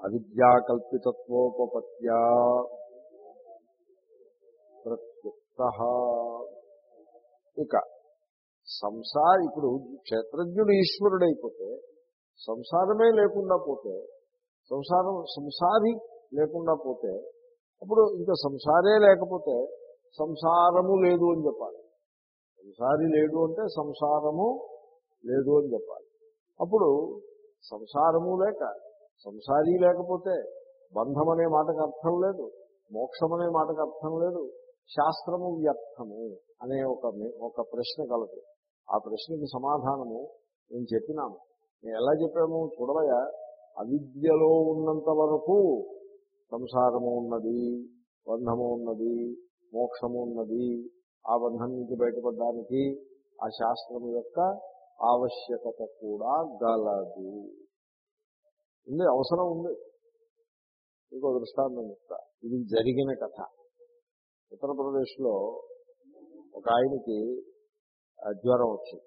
అవిద్యాకల్పితత్వోపత్యా ప్రత్యుక్త ఇక సంసార ఇప్పుడు క్షేత్రజ్ఞుడు ఈశ్వరుడైపోతే సంసారమే లేకుండా పోతే సంసారం సంసారి లేకుండా పోతే అప్పుడు ఇంకా సంసారే లేకపోతే సంసారము లేదు అని చెప్పాలి. సంసారి లేదు అంటే సంసారము లేదు అని చెప్పాలి. అప్పుడు సంసారము లేక సంసారీ లేకపోతే బంధం అనే మాటకు అర్థం లేదు మోక్షం అనే మాటకు అర్థం లేదు శాస్త్రము వ్యర్థము అనే ఒక ఒక ప్రశ్న కలదు. ఆ ప్రశ్నకి సమాధానము నేను చెప్పినాము నేను ఎలా చెప్పాము చూడవయ అవిద్యలో ఉన్నంత వరకు సంసారము ఉన్నది బంధము ఉన్నది మోక్షము ఉన్నది. ఆ బంధం నుంచి బయటపడడానికి ఆ శాస్త్రము యొక్క ఆవశ్యకత కూడా గలదు. ఉంది అవసరం ఉంది. ఇంకో దృష్టాంతం ఇస్తా ఇది జరిగిన కథ. ఉత్తరప్రదేశ్లో ఒక ఆయనకి జ్వరం వచ్చింది.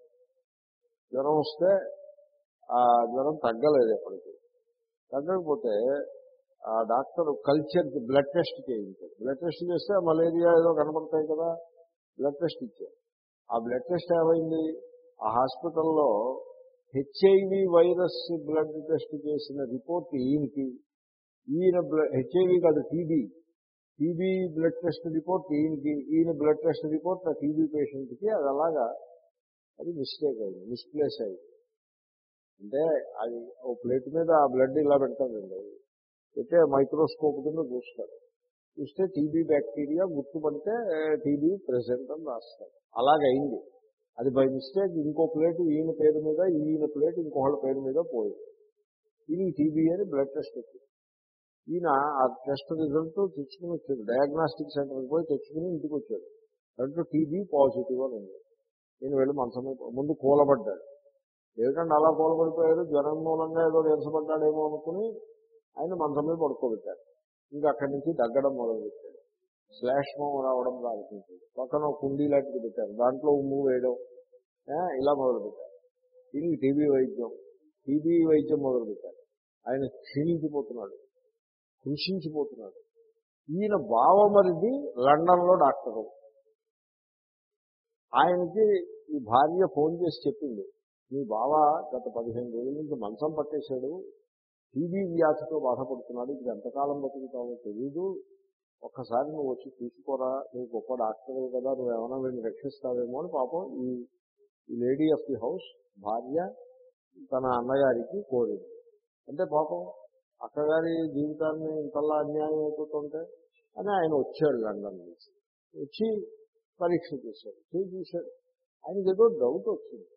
జ్వరం వస్తే ఆ జ్వరం తగ్గలేదు ఎప్పటికీ. తగ్గకపోతే ఆ డాక్టర్ కల్చర్ బ్లడ్ టెస్ట్ చేయించాడు. బ్లడ్ టెస్ట్ చేస్తే మలేరియా ఏదో కనపడతాయి కదా బ్లడ్ టెస్ట్ ఇచ్చారు. ఆ బ్లడ్ టెస్ట్ ఏమైంది? ఆ హాస్పిటల్లో హెచ్ఐవి వైరస్ బ్లడ్ టెస్ట్ చేసిన రిపోర్ట్ ఈయనకి. ఈయన బ్లడ్ హెచ్ఐవి కాదు TB TB blood test report ఈయనకి. ఈయన బ్లడ్ టెస్ట్ రిపోర్ట్ ఆ టీబీ పేషెంట్కి అది అలాగా అది మిస్టేక్ అయింది మిస్ప్లేస్ అయింది. అంటే అది ఓ ప్లేట్ మీద ఆ బ్లడ్ ఇలా పెడతాడండి. అయితే మైక్రోస్కోప్ కింద చూస్తాడు. చూస్తే టీబీ బ్యాక్టీరియా గుర్తుపడితే టీబీ ప్రెసెంట్ అని రాస్తాడు. అలాగైంది. అది బై మిస్టేక్ ఇంకో ప్లేట్ ఈయన పేరు మీద ఈయన ప్లేట్ ఇంకొకళ్ళ పేరు మీద పోయింది. ఇది టీబీ అని బ్లడ్ టెస్ట్ వచ్చింది ఈయన ఆ టెస్ట్ రిజల్ట్ తెచ్చుకుని వచ్చాడు. డయాగ్నాస్టిక్ సెంటర్కి పోయి తెచ్చుకుని ఇంటికి వచ్చాడు. దాంట్లో టీబీ పాజిటివ్ అని ఉంది. నేను వెళ్ళి మంచం ముందు కూలబడ్డాడు. ఏమిటంటే అలా కూలబడిపోయారు జ్వరం మూలంగా ఏదో నిరసపడ్డాడేమో అనుకుని ఆయన మంచం మీద పడుకోబెట్టారు ఇంకా అక్కడి నుంచి తగ్గడం మొదలుపెట్టాడు. శ్లేష్మం రావడం ప్రారంభించాడు పక్కన ఒక కుండీ లాంటిది పెట్టారు. దాంట్లో ఉమ్ము వేయడం. ఇలా మొదలుపెట్టారు. ఇది టీబీ వైద్యం. టీబీ వైద్యం మొదలుపెట్టారు. ఆయన క్షీణించిపోతున్నాడు. కృషించిపోతున్నాడు. ఈయన బావమరిది లండన్లో డాక్టరు. ఆయనకి ఈ భార్య ఫోన్ చేసి చెప్పింది. మీ బావ గత పదిహేను రోజుల నుంచి మంచం పట్టేశాడు. టీబీ వ్యాధితో బాధపడుతున్నాడు. ఇది ఎంతకాలం బతుకుతావో తెలీదు. ఒక్కసారి నువ్వు వచ్చి తీసుకోరా నువ్వు గొప్ప డాక్టర్ కదా నువ్వు ఏమైనా వీడిని రక్షిస్తావేమో అని పాపం ఈ ఈ లేడీ ఆఫ్ ది హౌస్ భార్య తన అన్నగారికి కోరింది. అంటే పాపం అక్కగారి జీవితాన్ని ఇంతలా అన్యాయం అయిపోతుంటే అని ఆయన వచ్చాడు లండన్ నుంచి. వచ్చి పరీక్ష చేశాడు. చేసి చూశాడు. ఆయనకి ఏదో డౌట్ వచ్చింది.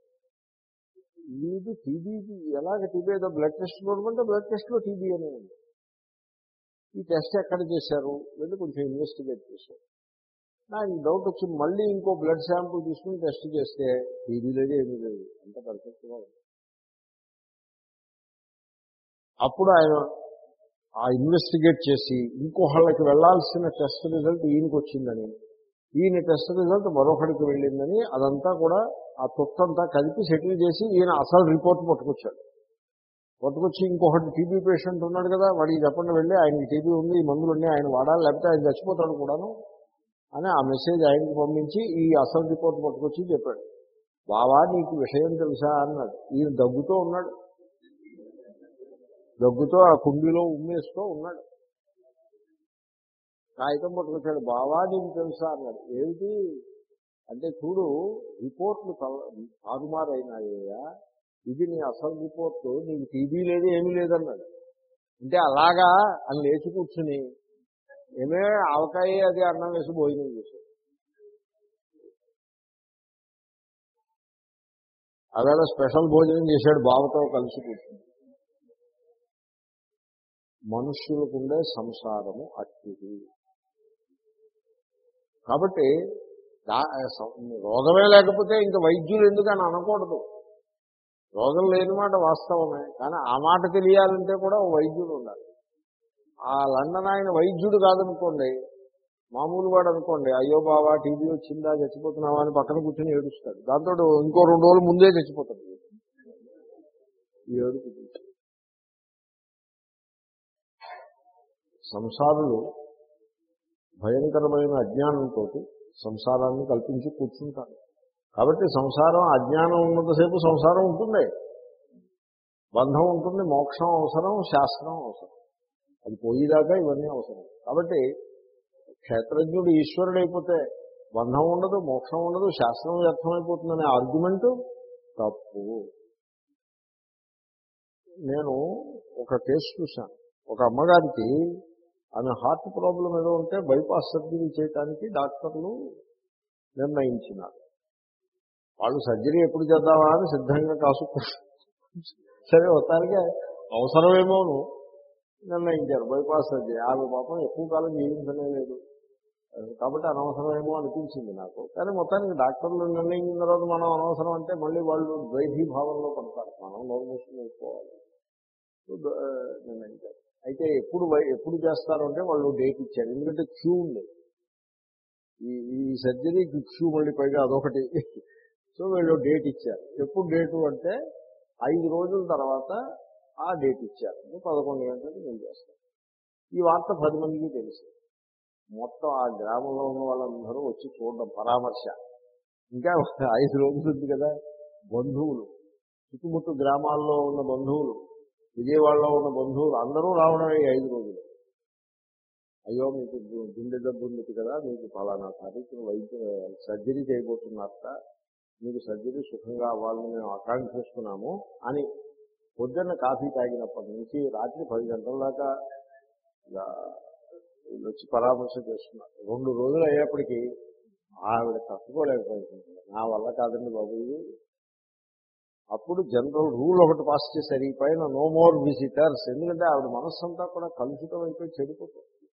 వీడు టీబీ ఎలాగ టీబీ ఏదో బ్లడ్ టెస్ట్ చూడమంటే బ్లడ్ టెస్ట్లో టీబీ అనే ఉంది. ఈ టెస్ట్ ఎక్కడ చేశారు? వెళ్ళి కొంచెం ఇన్వెస్టిగేట్ చేశారు. నాకు డౌట్ వచ్చి మళ్ళీ ఇంకో బ్లడ్ శాంపుల్ తీసుకుని టెస్ట్ చేస్తే టీబీ లేదు ఏమీ లేదు. అంత పర్ఫెక్ట్గా ఉంది. అప్పుడు ఆయన ఆ ఇన్వెస్టిగేట్ చేసి ఇంకోహళ్ళకి వెళ్ళాల్సిన టెస్ట్ రిజల్ట్ ఈయనకి వచ్చిందని ఈయన టెస్ట్ రిజల్ట్ మరొకడికి వెళ్ళిందని అదంతా కూడా ఆ తొత్తంతా కలిపి సెటిల్ చేసి ఈయన అసలు రిపోర్ట్ పట్టుకొచ్చాడు. పట్టుకొచ్చి ఇంకొకటి టీబీ పేషెంట్ ఉన్నాడు కదా వాడికి చెప్పండి వెళ్ళి ఆయనకి టీబీ ఉంది ఈ మందులు ఉన్నాయి ఆయన వాడాలి లేకపోతే ఆయన చచ్చిపోతాడు కూడాను అని ఆ మెసేజ్ ఆయనకి పంపించి ఈ అసలు రిపోర్ట్ పట్టుకొచ్చి చెప్పాడు. బావా నీకు విషయం తెలుసా? అన్నాడు. ఈయన దగ్గుతో ఉన్నాడు. దగ్గుతో ఆ కుండీలో ఉమ్మేస్తూ ఉన్నాడు. కాగితం పట్టుకొచ్చాడు. బావా నీకు తెలుసా? అన్నాడు. ఏమిటి? అంటే చూడు రిపోర్ట్లు తారుమారైనాయ్యా ఇది నీ అసలు రిపోర్టు నీకు టీవీ లేదు ఏమీ లేదన్నాడు. అంటే అలాగా అని లేచి కూర్చుని ఏమే ఆవకాయ అది అన్నం వేసి భోజనం చేశాడు. అలాగే స్పెషల్ భోజనం చేశాడు బావతో కలిసి కూర్చుని. మనుష్యులకుండే సంసారము అట్టిది. కాబట్టి రోగమే లేకపోతే ఇంకా వైద్యులు ఎందుకని అనకూడదు. రోగం లేని మాట వాస్తవమే కానీ ఆ మాట తెలియాలంటే కూడా వైద్యుడు ఉండాలి. ఆ లండన్ ఆయన వైద్యుడు కాదనుకోండి మామూలు వాడు అనుకోండి అయ్యో బావా టీవీ వచ్చిందా చచ్చిపోతున్నావా అని పక్కన కూర్చొని ఏడుస్తాడు. దాంతో ఇంకో రెండు రోజులు ముందే చచ్చిపోతాడు. ఏడుపు సంసారులు భయంకరమైన అజ్ఞానంతో సంసారాన్ని కల్పించి కూర్చుంటారు. కాబట్టి సంసారం అజ్ఞానం ఉన్నంతసేపు సంసారం ఉంటుంది. బంధం ఉంటుంది మోక్షం అవసరం శాస్త్రం అవసరం. అది పోయేదాకా ఇవన్నీ అవసరం. కాబట్టి క్షేత్రజ్ఞుడు ఈశ్వరుడు అయిపోతే బంధం ఉండదు మోక్షం ఉండదు శాస్త్రం వ్యర్థమైపోతుందనే ఆర్గ్యుమెంట్ తప్పు. నేను ఒక కేసు చూశాను. ఒక అమ్మగారికి ఆమె హార్ట్ ప్రాబ్లం ఏదో ఉంటే బైపాస్ సర్జరీ చేయడానికి డాక్టర్లు నిర్ణయించినారు. వాళ్ళు సర్జరీ ఎప్పుడు చేద్దామా అని సిద్ధంగా కాసు సరే ఒకసారికి అవసరమేమోను. నిర్ణయించారు బైపాస్ సర్జరీ. ఆమె పాపం ఎక్కువ కాలం జీవించలేదు కాబట్టి అనవసరమేమో అనిపించింది నాకు. కానీ మొత్తానికి డాక్టర్లు నిర్ణయించిన తర్వాత మనం అనవసరం అంటే మళ్ళీ వాళ్ళు ద్వైధీ భావంలో పడతారు. మనం నోరు మూసుకుని నిర్ణయించారు. అయితే ఎప్పుడు ఎప్పుడు చేస్తారు అంటే వాళ్ళు డేట్ ఇచ్చారు. ఎందుకంటే క్యూ ఉంది. ఈ ఈ సర్జరీకి క్యూ మళ్ళీ పైగా అదొకటి. సో వీళ్ళు డేట్ ఇచ్చారు. ఎప్పుడు డేటు అంటే ఐదు రోజుల తర్వాత ఆ డేట్ ఇచ్చారు. పదకొండు గంటలకు నేను చేస్తాను. ఈ వార్త పది మందికి తెలుసు. మొత్తం ఆ గ్రామంలో ఉన్న వాళ్ళందరూ వచ్చి చూడడం పరామర్శ. ఇంకా ఐదు రోజులు ఉంది కదా బంధువులు. చుట్టుముట్టు గ్రామాల్లో ఉన్న బంధువులు విజయవాడలో ఉన్న బంధువులు అందరూ రావడం ఈ ఐదు రోజులు. అయ్యో మీకు గుండె జబ్బు ఉంది కదా మీకు ఫలానా తారీఖున వైద్య సర్జరీ చేయబోతున్నారట. మీకు సర్జరీ సుఖంగా అవ్వాలని మేము ఆకాంక్షిస్తున్నాము అని పొద్దున్న కాఫీ తాగినప్పటి నుంచి రాత్రి పది గంటల దాకా వచ్చి పరామర్శ చేస్తున్నారు. రెండు రోజులు అయ్యేప్పటికీ ఆవిడ తట్టుకోలేకపోయింది. నా వల్ల కాదండి బాబు అప్పుడు జనరల్ రూల్ ఒకటి పాస్ చేశారు. ఈ పైన నో మోర్ విజిటర్స్. ఎందుకంటే ఆవిడ మనస్సంతా కూడా కలుషితం అయిపోయి చెడిపోతుంది.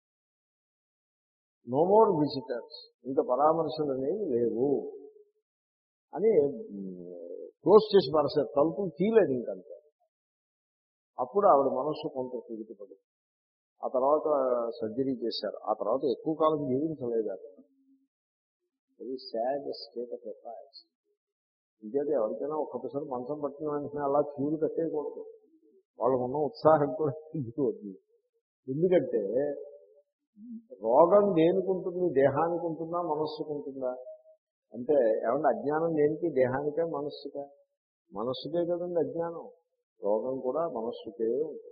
No more visitors. ఇంకా పరామర్శలు అనేవి లేవు. అని క్లోజ్ చేసి పరసారు తలుపులు తీయలేదు ఇంకంతే అప్పుడు ఆవిడ మనస్సు కొంత తిరుగుతుంది ఆ తర్వాత సర్జరీ చేశారు. ఆ తర్వాత ఎక్కువ కాలం జీవించలేదు అది very sad state of affairs ఇంకేది ఎవరికైనా ఒక్కొక్కసారి మంచం పట్టిన వెంటనే అలా క్యూలు కట్టేయకూడదు. వాళ్ళకు ఉన్న ఉత్సాహం కూడా తగ్గిపోద్ది ఎందుకంటే రోగం దేనికి ఉంటుంది? దేహానికి ఉంటుందా? మనస్సుకు ఉంటుందా? అంటే ఏమన్నా అజ్ఞానం దేనికి? దేహానికే మనస్సుకే. మనస్సుకే కదండి అజ్ఞానం. రోగం కూడా మనస్సుకే ఉంటుంది.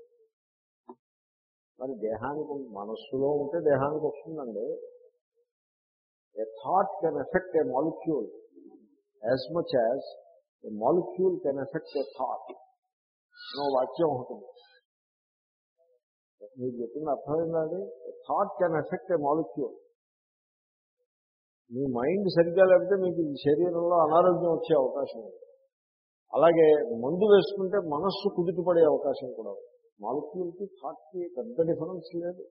మరి దేహానికి మనస్సులో ఉంటే దేహానికి వస్తుందండి. A thought can affect a molecule as much as a molecule can affect a thought no వాక్యం ఉంటుంది. మీరు చెప్పింది అర్థమైందండి thought can affect a molecule me mind సరిగ్గా లేకపోతే మీకు శరీరంలో అనారోగ్యం వచ్చే అవకాశం ఉంది. అలాగే మందు వేసుకుంటే మనస్సు కుదుటపడే అవకాశం కూడా ఉంది. మాలిక్యూల్కి థాట్కి పెద్ద డిఫరెన్స్ లేదు.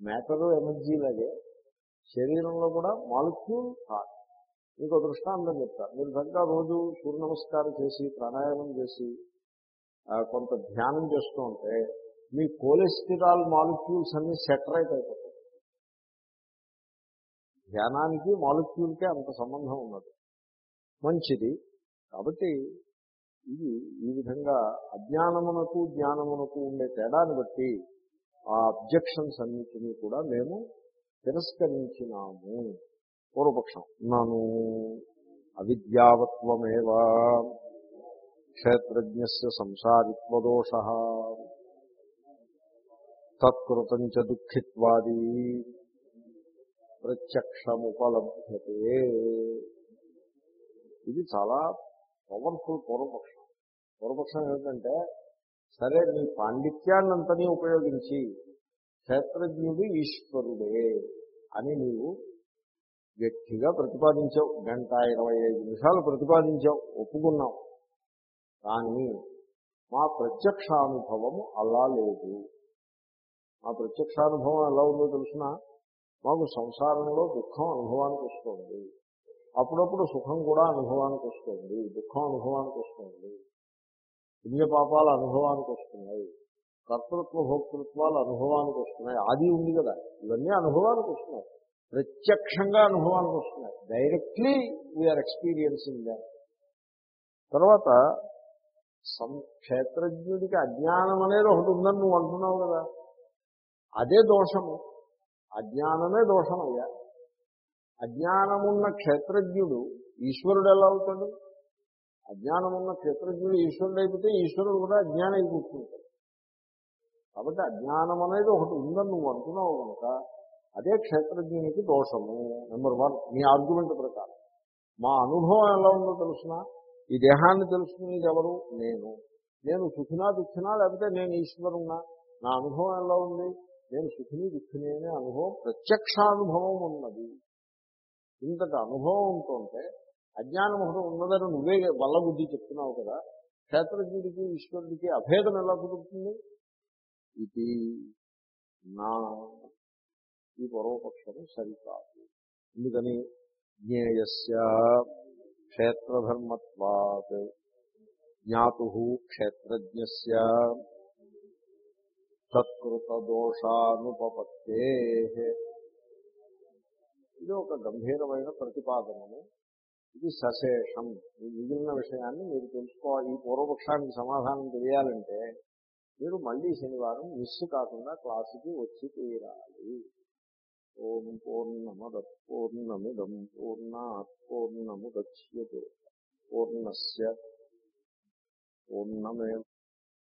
మ్యాటరు ఎనర్జీ లాగే. శరీరంలో కూడా మాలిక్యూల్ థాట్. మీకు దృష్టాంతం చెప్తారు మీరు చక్కగా రోజు సూర్య నమస్కారం చేసి ప్రాణాయామం చేసి కొంత ధ్యానం చేస్తూ ఉంటే మీ కొలెస్టిరాల్ మాలిక్యూల్స్ అన్ని సెటరైట్ అయిపోతాయి. ధ్యానానికి మాలిక్యూల్కే అంత సంబంధం ఉన్నది మంచిది. కాబట్టి ఇది ఈ విధంగా అజ్ఞానమునకు జ్ఞానమునకు ఉండే తేడాన్ని బట్టి ఆ అబ్జెక్షన్స్ అన్నింటినీ కూడా మేము తిరస్కరించినాము. పూర్వపక్షం. నను అవిద్యావత్వమేవ క్షేత్రజ్ఞ సంసారిత్వదోష తత్కృతం చ దుఃఖిత్వాది ప్రత్యక్షముపలభ్యతే. ఇది చాలా పవర్ఫుల్ పూర్వపక్షం. పూర్వపక్షం ఏమిటంటే సరే నీ పాండిత్యాన్నంతని ఉపయోగించి క్షేత్రజ్ఞుడు ఈశ్వరుడే అని నీవు గట్టిగా ప్రతిపాదించావు. గంట ఇరవై ఐదు నిమిషాలు ప్రతిపాదించావు. ఒప్పుకున్నావు. కానీ మా ప్రత్యక్షానుభవము అలా లేదు. మా ప్రత్యక్షానుభవం ఎలా ఉందో తెలిసిన? మాకు సంసారంలో దుఃఖం అనుభవానికి వస్తుంది అప్పుడప్పుడు సుఖం కూడా అనుభవానికి వస్తుంది దుఃఖం అనుభవానికి వస్తుంది పుణ్యపాపాల అనుభవానికి వస్తున్నాయి కర్తృత్వ భోక్తృత్వాలు అనుభవానికి వస్తున్నాయి ఆది ఉంది కదా. ఇవన్నీ అనుభవానికి వస్తున్నాయి ప్రత్యక్షంగా అనుభవానికి వస్తున్నాయి డైరెక్ట్లీ వీఆర్ ఎక్స్పీరియన్సింగ్ దాట్ తర్వాత సం క్షేత్రజ్ఞుడికి అజ్ఞానం అనేది ఒకటి ఉందని నువ్వు అంటున్నావు కదా. అదే దోషము. అజ్ఞానమే దోషమయ్యా. అజ్ఞానమున్న క్షేత్రజ్ఞుడు ఈశ్వరుడు ఎలా అవుతాడు? అజ్ఞానమున్న క్షేత్రజ్ఞుడు ఈశ్వరుడు అయిపోతే ఈశ్వరుడు కూడా అజ్ఞానం అయి కూర్చుంటాడు. కాబట్టి అజ్ఞానం అనేది ఒకటి ఉందని నువ్వు అంటున్నావు కనుక అదే క్షేత్రజ్ఞునికి దోషము. నెంబర్ వన్ మీ ఆర్గ్యుమెంట్ ప్రకారం. మా అనుభవం ఎలా ఉందో తెలుసిన? ఈ దేహాన్ని తెలుసుకునేది ఎవరు? నేను. నేను సుఖినా దుఃఖినా లేకపోతే నేను ఈశ్వరున్నా నా అనుభవం ఎలా ఉంది? నేను సుఖిని దుఃఖిని అనే అనుభవం ప్రత్యక్షానుభవం ఉన్నది. ఇంతటి అనుభవం ఉంటుంటే అజ్ఞానం ఒకటి ఉన్నదని నువ్వే వల్ల బుద్ధి చెప్తున్నావు కదా క్షేత్రజ్ఞుడికి ఈశ్వరుడికి అభేదం ఎలా కుదురుతుంది? ఇది నా ఈ పూర్వపక్షము సరికాదు. ఎందుకని? జ్ఞేయస్య క్షేత్రధర్మత్వాత్ జ్ఞాతు క్షేత్రజ్ఞ తత్కృత దోషానుపపత్తే ఇది ఒక గంభీరమైన ప్రతిపాదనము. ఇది సశేషం. మిగిలిన విషయాన్ని మీరు తెలుసుకోవాలి ఈ పూర్వపక్షానికి సమాధానం తెలియాలంటే మీరు మళ్ళీ శనివారం మిస్ కాకుండా క్లాసుకి వచ్చి తీరాలి. ఓం పూర్ణమద పూర్ణమిదం పూర్ణా పూర్ణముద్యతే పూర్ణస్య పూర్ణమే